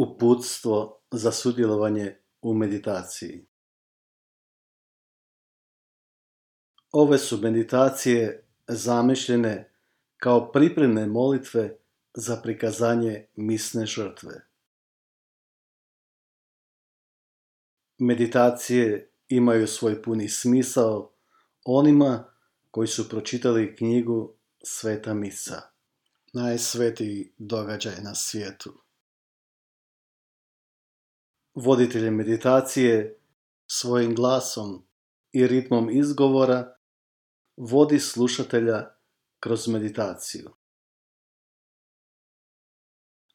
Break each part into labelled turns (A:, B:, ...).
A: Uputstvo za sudjelovanje u meditaciji. Ove su meditacije zamišljene kao pripremne molitve za prikazanje misne žrtve. Meditacije imaju svoj puni smisao onima koji su pročitali knjigu Sveta Misa, najsvetiji događaj na svijetu. Voditelj meditacije svojim glasom i ritmom izgovora vodi slušatelja kroz meditaciju.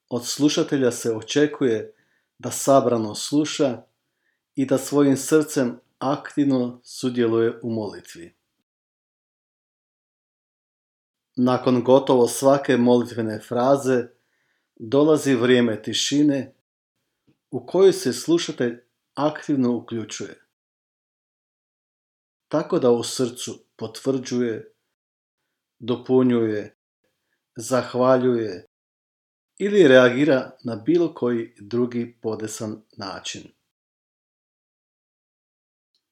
A: Od slušatelja se očekuje da sabrano sluša i da svojim srcem aktivno sudjeluje u molitvi. Nakon gotovo svake molitvene fraze dolazi vrijeme tišine u kojoj se slušatelj aktivno uključuje. Tako da u srcu potvrđuje, dopunjuje, zahvaljuje ili reagira na bilo koji drugi podesan način.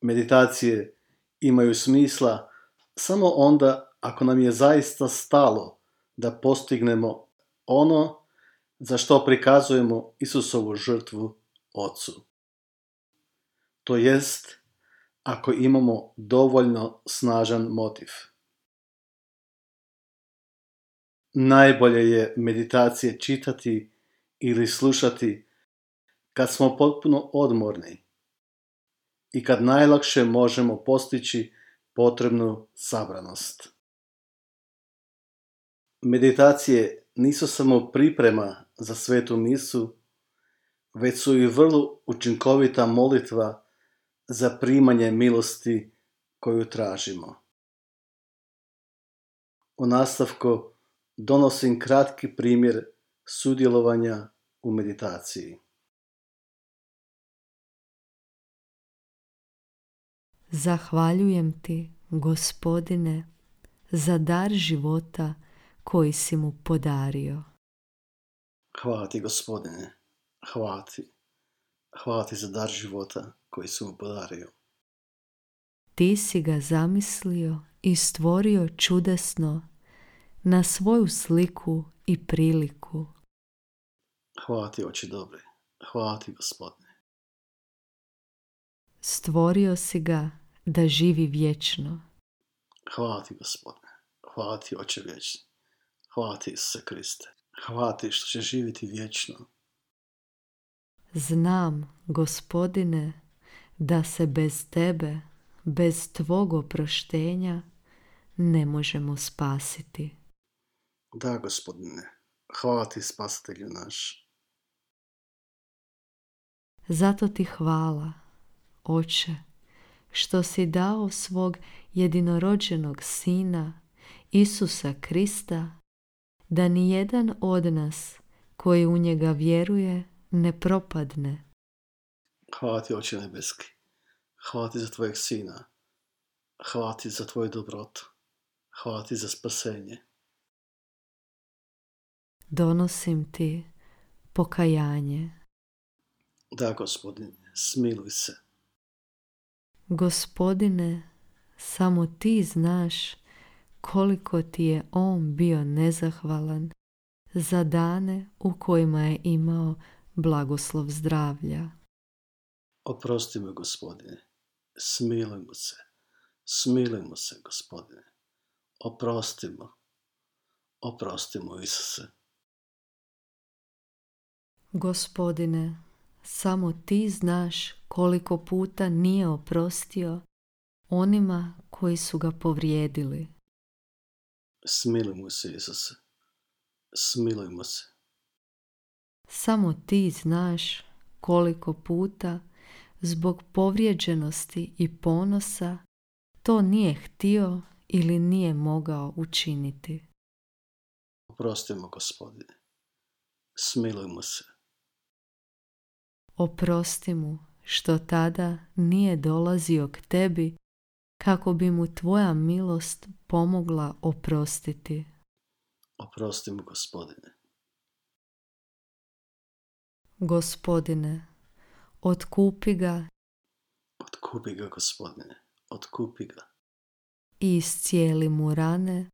A: Meditacije imaju smisla samo onda ako nam je zaista stalo da postignemo ono za što prikazujemo Isusovu žrtvu Ocu. To jest, ako imamo dovoljno snažan motiv. Najbolje je meditacije čitati ili slušati kad smo potpuno odmorni i kad najlakše možemo postići potrebnu sabranost. Meditacije nisu samo priprema za svetu misu, već su i vrlo učinkovita molitva za primanje milosti koju tražimo. U nastavku donosim kratki primjer sudjelovanja u meditaciji.
B: Zahvaljujem ti, gospodine, za dar života koji si mu podario.
A: Hvala ti, gospodine. Hvala ti. Hvala ti za dar života koji si mu podario.
B: Ti si ga zamislio i stvorio čudesno na svoju sliku i priliku.
A: Hvala ti, oči dobri. Hvala ti, gospodine.
B: Stvorio si ga da živi vječno.
A: Hvala ti, gospodine. Hvala ti, oče vječni. Hvala ti, Isuse Kriste. Hvala ti što će živjeti vječno.
B: Znam, gospodine, da se bez tebe, bez tvog oproštenja, ne možemo spasiti.
A: Da, gospodine. Hvala ti, spasitelju naš.
B: Zato ti hvala, oče, što si dao svog jedinorođenog sina, Isusa Krista, da ni jedan od nas koji u njega vjeruje ne propadne.
A: Hvala ti, oče nebeski. Hvala ti za tvojeg sina. Hvala ti za tvoju dobrotu. Hvala ti za spasenje.
B: Donosim ti pokajanje.
A: Da, gospodine, smiluj se.
B: Gospodine, samo ti znaš koliko ti je on bio nezahvalan za dane u kojima je imao blagoslov zdravlja.
A: Oprosti me, gospodine. Smiluj mu se. Smiluj mu se, gospodine. Oprostimo. Oprostimo, Isuse.
B: Gospodine, samo ti znaš koliko puta nije oprostio onima koji su ga povrijedili.
A: Smiluj mu se, Isuse. Smiluj mu se.
B: Samo ti znaš koliko puta zbog povrijeđenosti i ponosa to nije htio ili nije mogao učiniti.
A: Oprostimo, gospodine. Smiluj mu se.
B: Oprosti mu što tada nije dolazio k tebi kako bi mu tvoja milost pomogla oprostiti.
A: Oprosti mu, gospodine.
B: gospodine, otkupi ga
A: Otkupi ga, gospodine, otkupi ga.
B: i iscijeli mu rane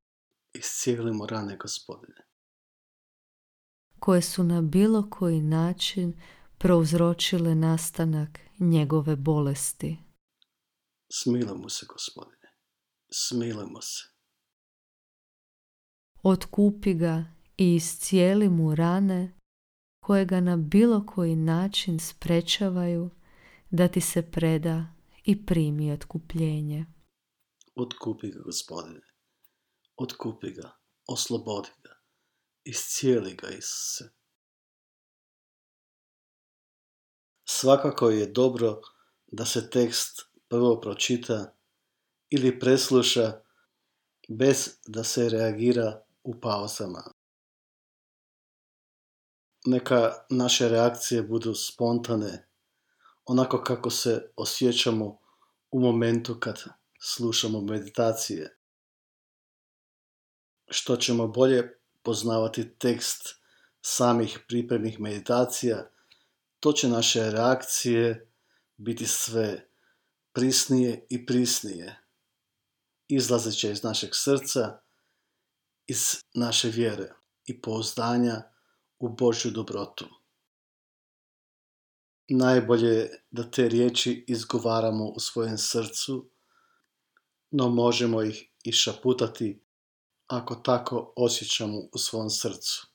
A: Iscijeli mu rane, gospodine,
B: koje su na bilo koji način prouzročile nastanak njegove bolesti.
A: Smiluj mu se, gospodine, smiluj mu se.
B: Otkupi ga i iscijeli mu rane koje ga na bilo koji način sprečavaju da ti se preda i primi otkupljenje.
A: Otkupi ga, gospodine, otkupi ga, oslobodi ga, iscijeli ga, Isuse. Svakako je dobro da se tekst prvo pročita ili presluša bez da se reagira u pauzama. Neka naše reakcije budu spontane, onako kako se osjećamo u momentu kad slušamo meditacije. Što ćemo bolje poznavati tekst samih pripremnih meditacija, to će naše reakcije biti sve prisnije i prisnije, izlazeće iz našeg srca, iz naše vjere i pouzdanja u Božju dobrotu. Najbolje je da te riječi izgovaramo u svojem srcu, no možemo ih i šaputati ako tako osjećamo u svom srcu.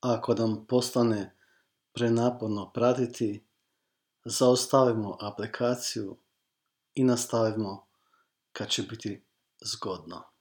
A: Ako nam postane prenaporno pratiti, zaustavimo aplikaciju i nastavimo kad će biti zgodno.